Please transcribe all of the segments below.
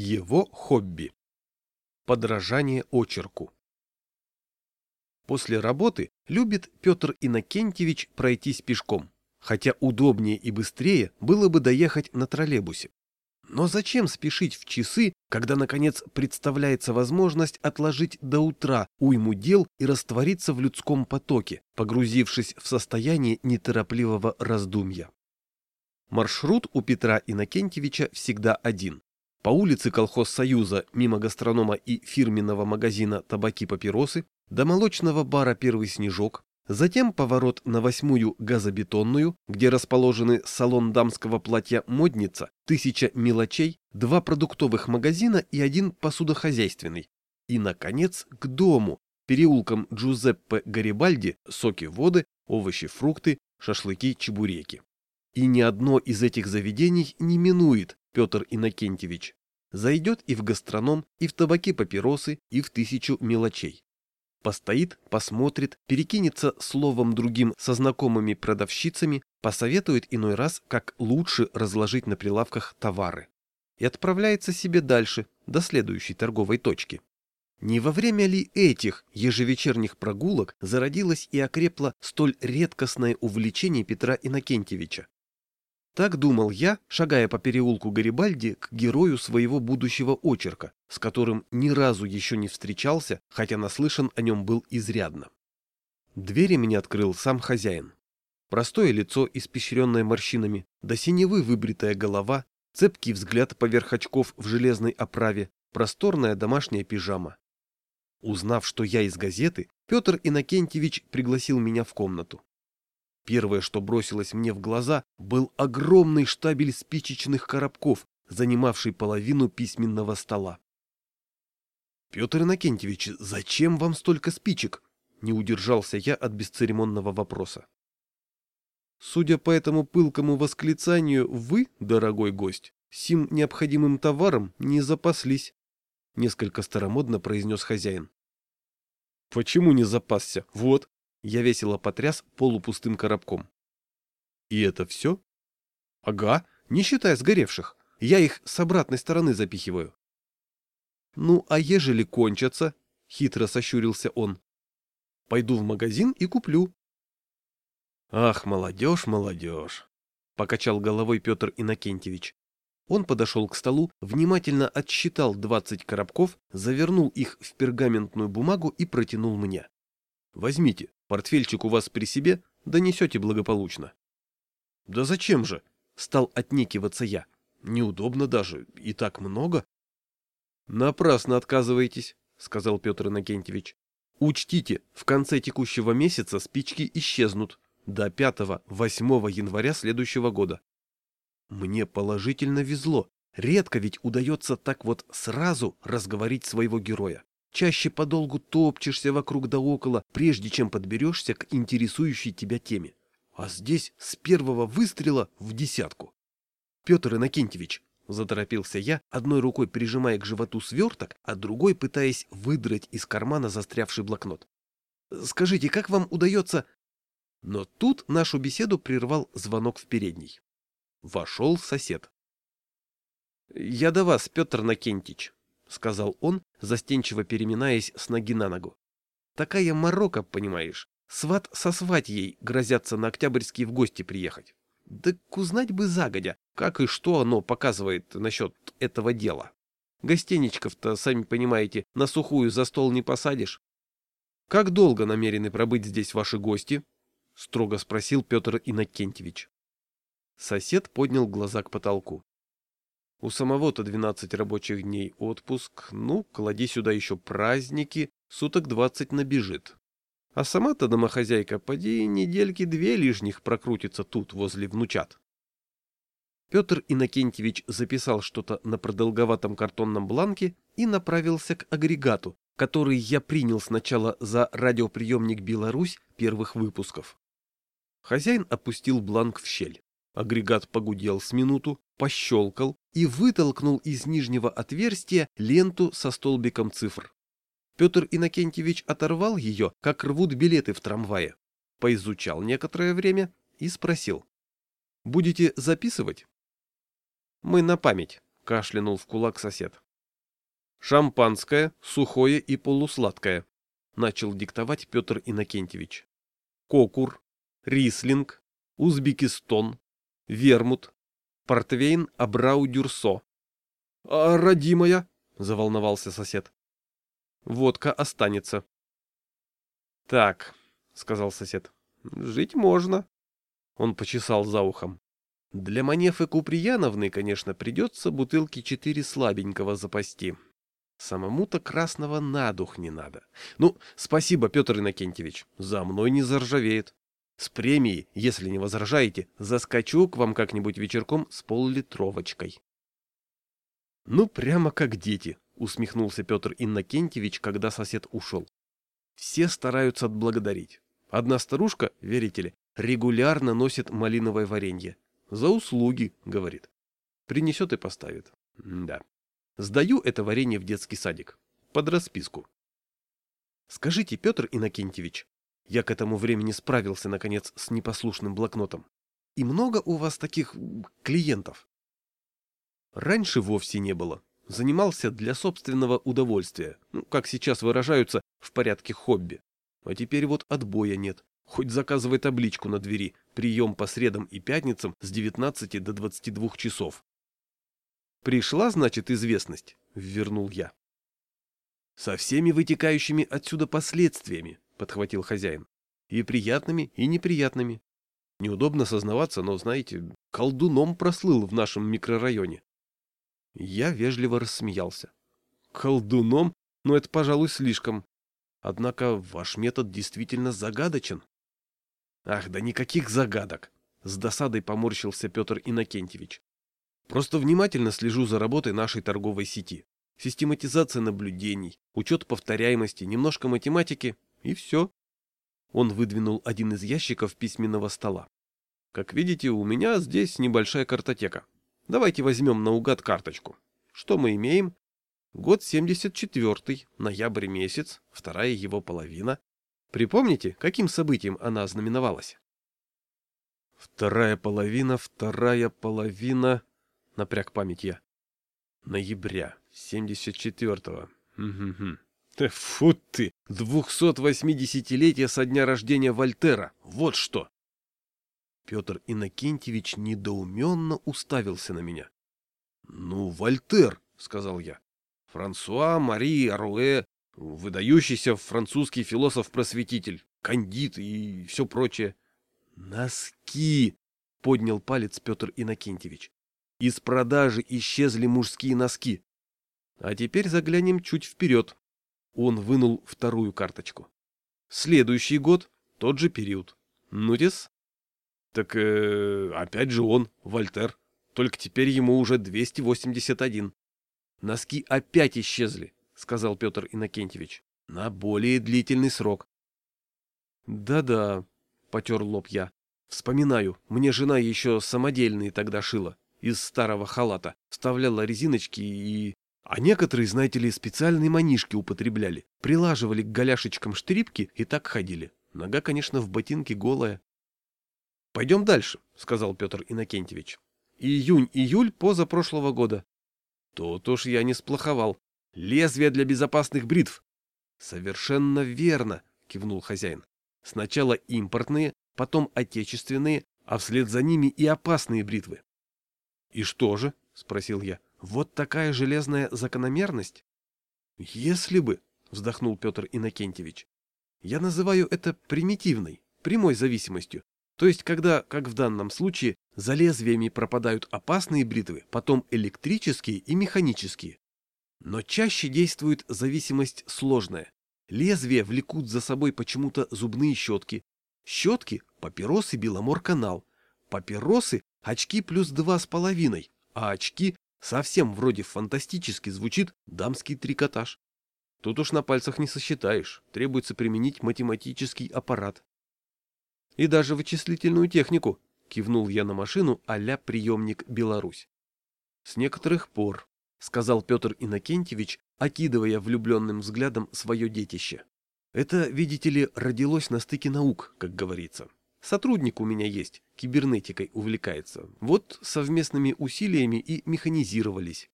Его хобби. Подражание очерку. После работы любит Петр Иннокентьевич пройтись пешком, хотя удобнее и быстрее было бы доехать на троллейбусе. Но зачем спешить в часы, когда, наконец, представляется возможность отложить до утра уйму дел и раствориться в людском потоке, погрузившись в состояние неторопливого раздумья? Маршрут у Петра Иннокентьевича всегда один. По улице колхоз-союза мимо гастронома и фирменного магазина табаки-папиросы до молочного бара «Первый снежок», затем поворот на восьмую газобетонную, где расположены салон дамского платья «Модница», тысяча мелочей, два продуктовых магазина и один посудохозяйственный. И, наконец, к дому, переулкам Джузеппе Гарибальди, соки-воды, овощи-фрукты, шашлыки-чебуреки. И ни одно из этих заведений не минует Петр Иннокентьевич. Зайдет и в гастроном, и в табаки-папиросы, и в тысячу мелочей. Постоит, посмотрит, перекинется словом другим со знакомыми продавщицами, посоветует иной раз, как лучше разложить на прилавках товары. И отправляется себе дальше, до следующей торговой точки. Не во время ли этих ежевечерних прогулок зародилось и окрепло столь редкостное увлечение Петра Иннокентьевича? Так думал я, шагая по переулку Гарибальди к герою своего будущего очерка, с которым ни разу еще не встречался, хотя наслышан о нем был изрядно. Двери мне открыл сам хозяин. Простое лицо, испещренное морщинами, до синевы выбритая голова, цепкий взгляд поверх очков в железной оправе, просторная домашняя пижама. Узнав, что я из газеты, Петр Иннокентьевич пригласил меня в комнату. Первое, что бросилось мне в глаза, был огромный штабель спичечных коробков, занимавший половину письменного стола. «Петр Иннокентьевич, зачем вам столько спичек?» — не удержался я от бесцеремонного вопроса. «Судя по этому пылкому восклицанию, вы, дорогой гость, сим необходимым товаром не запаслись», — несколько старомодно произнес хозяин. «Почему не запасся? Вот, я весело потряс полупустым коробком. И это все? Ага, не считая сгоревших. Я их с обратной стороны запихиваю. Ну, а ежели кончатся? Хитро сощурился он. Пойду в магазин и куплю. Ах, молодежь, молодежь. Покачал головой Петр Иннокентьевич. Он подошел к столу, внимательно отсчитал двадцать коробков, завернул их в пергаментную бумагу и протянул мне. Возьмите, Портфельчик у вас при себе, донесете благополучно. — Да зачем же? — стал отнекиваться я. — Неудобно даже, и так много. — Напрасно отказываетесь, — сказал Петр Иннокентьевич. — Учтите, в конце текущего месяца спички исчезнут до 5-8 января следующего года. Мне положительно везло. Редко ведь удается так вот сразу разговорить своего героя. Чаще подолгу топчешься вокруг да около, прежде чем подберешься к интересующей тебя теме. А здесь с первого выстрела в десятку. Петр Иннокентьевич, заторопился я, одной рукой прижимая к животу сверток, а другой пытаясь выдрать из кармана застрявший блокнот. Скажите, как вам удается... Но тут нашу беседу прервал звонок в передней. Вошел сосед. — Я до вас, Петр Накентич, — сказал он, застенчиво переминаясь с ноги на ногу. «Такая морока, понимаешь. Сват со сватьей грозятся на Октябрьский в гости приехать. Да узнать бы загодя, как и что оно показывает насчет этого дела. Гостиничков-то, сами понимаете, на сухую за стол не посадишь. «Как долго намерены пробыть здесь ваши гости?» — строго спросил Петр Иннокентьевич. Сосед поднял глаза к потолку. У самого-то 12 рабочих дней отпуск, ну, клади сюда еще праздники, суток 20 набежит. А сама-то домохозяйка, поди, недельки две лишних прокрутится тут, возле внучат. Петр Иннокентьевич записал что-то на продолговатом картонном бланке и направился к агрегату, который я принял сначала за радиоприемник «Беларусь» первых выпусков. Хозяин опустил бланк в щель. Агрегат погудел с минуту, пощелкал и вытолкнул из нижнего отверстия ленту со столбиком цифр. Петр Иннокентьевич оторвал ее, как рвут билеты в трамвае, поизучал некоторое время и спросил. «Будете записывать?» «Мы на память», — кашлянул в кулак сосед. Шампанское, сухое и полусладкое, начал диктовать Петр Иннокентьевич. Кокур, рислинг, узбекистон, вермут, портвейн Абрау-Дюрсо. — А родимая? — заволновался сосед. — Водка останется. — Так, — сказал сосед, — жить можно. Он почесал за ухом. Для Манефы Куприяновны, конечно, придется бутылки четыре слабенького запасти. Самому-то красного на дух не надо. Ну, спасибо, Петр Иннокентьевич, за мной не заржавеет. С премией, если не возражаете, заскочу к вам как-нибудь вечерком с поллитровочкой. Ну, прямо как дети, усмехнулся Петр Иннокентьевич, когда сосед ушел. Все стараются отблагодарить. Одна старушка, верите ли, регулярно носит малиновое варенье. За услуги, говорит. Принесет и поставит. Да. Сдаю это варенье в детский садик. Под расписку. Скажите, Петр Иннокентьевич, я к этому времени справился, наконец, с непослушным блокнотом. И много у вас таких клиентов? Раньше вовсе не было. Занимался для собственного удовольствия, ну, как сейчас выражаются, в порядке хобби. А теперь вот отбоя нет. Хоть заказывай табличку на двери, прием по средам и пятницам с 19 до 22 часов. Пришла, значит, известность, вернул я. Со всеми вытекающими отсюда последствиями, подхватил хозяин. И приятными, и неприятными. Неудобно сознаваться, но, знаете, колдуном прослыл в нашем микрорайоне. Я вежливо рассмеялся. Колдуном? Ну, это, пожалуй, слишком. Однако ваш метод действительно загадочен. Ах, да никаких загадок. С досадой поморщился Петр Иннокентьевич. Просто внимательно слежу за работой нашей торговой сети. Систематизация наблюдений, учет повторяемости, немножко математики и все. Он выдвинул один из ящиков письменного стола. Как видите, у меня здесь небольшая картотека. Давайте возьмем наугад карточку. Что мы имеем? Год 74 ноябрь месяц, вторая его половина. Припомните, каким событием она ознаменовалась? Вторая половина, вторая половина... Напряг память я. Ноября, 74-го. Угу. Да фу ты! 280-летие со дня рождения Вольтера. Вот что! Петр Иннокентьевич недоуменно уставился на меня. — Ну, Вольтер, — сказал я. — Франсуа Мари Аруэ, выдающийся французский философ-просветитель, кандид и все прочее. — Носки! — поднял палец Петр Иннокентьевич. Из продажи исчезли мужские носки. А теперь заглянем чуть вперед. Он вынул вторую карточку. Следующий год, тот же период. Нутис? Так э, опять же он, Вольтер. Только теперь ему уже 281. Носки опять исчезли, сказал Петр Иннокентьевич. На более длительный срок. Да-да, потер лоб я. Вспоминаю, мне жена еще самодельные тогда шила из старого халата, вставляла резиночки и... А некоторые, знаете ли, специальные манишки употребляли. Прилаживали к голяшечкам штрипки и так ходили. Нога, конечно, в ботинке голая. «Пойдем дальше», — сказал Петр Иннокентьевич. «Июнь-июль позапрошлого года». Тут уж я не сплоховал. Лезвие для безопасных бритв. «Совершенно верно», — кивнул хозяин. «Сначала импортные, потом отечественные, а вслед за ними и опасные бритвы. «И что же?» — спросил я. «Вот такая железная закономерность?» «Если бы», — вздохнул Петр Иннокентьевич. «Я называю это примитивной, прямой зависимостью. То есть, когда, как в данном случае, за лезвиями пропадают опасные бритвы, потом электрические и механические. Но чаще действует зависимость сложная. Лезвия влекут за собой почему-то зубные щетки. Щетки – папиросы Беломор-канал. Папиросы очки плюс два с половиной, а очки совсем вроде фантастически звучит дамский трикотаж. Тут уж на пальцах не сосчитаешь, требуется применить математический аппарат. И даже вычислительную технику, кивнул я на машину а-ля приемник Беларусь. С некоторых пор, сказал Петр Иннокентьевич, окидывая влюбленным взглядом свое детище. Это, видите ли, родилось на стыке наук, как говорится. Сотрудник у меня есть, кибернетикой увлекается. Вот совместными усилиями и механизировались.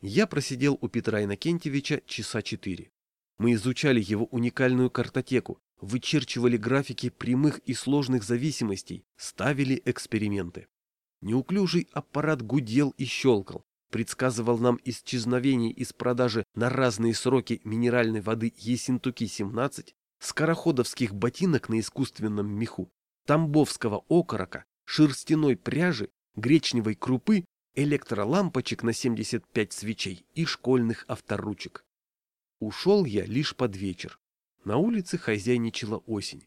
Я просидел у Петра Иннокентьевича часа четыре. Мы изучали его уникальную картотеку, вычерчивали графики прямых и сложных зависимостей, ставили эксперименты. Неуклюжий аппарат гудел и щелкал, предсказывал нам исчезновение из продажи на разные сроки минеральной воды Ессентуки-17, скороходовских ботинок на искусственном меху, тамбовского окорока, шерстяной пряжи, гречневой крупы, электролампочек на 75 свечей и школьных авторучек. Ушел я лишь под вечер. На улице хозяйничала осень.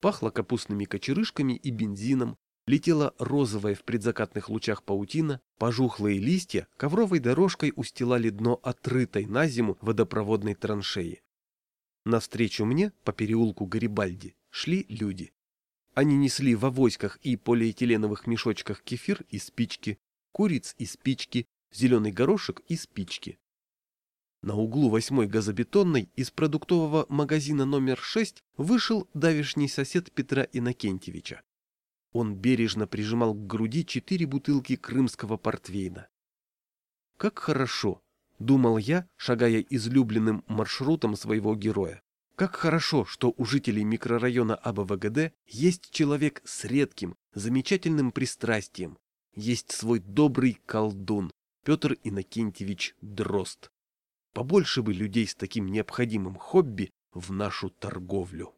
Пахло капустными кочерышками и бензином, летела розовая в предзакатных лучах паутина, пожухлые листья ковровой дорожкой устилали дно отрытой на зиму водопроводной траншеи. Навстречу мне, по переулку Гарибальди, шли люди. Они несли в авоськах и полиэтиленовых мешочках кефир и спички, куриц и спички, зеленый горошек и спички. На углу восьмой газобетонной из продуктового магазина номер 6 вышел давишний сосед Петра Иннокентьевича. Он бережно прижимал к груди четыре бутылки крымского портвейна. «Как хорошо!» — думал я, шагая излюбленным маршрутом своего героя. «Как хорошо, что у жителей микрорайона АБВГД есть человек с редким, замечательным пристрастием, есть свой добрый колдун, Петр Иннокентьевич Дрозд. Побольше бы людей с таким необходимым хобби в нашу торговлю.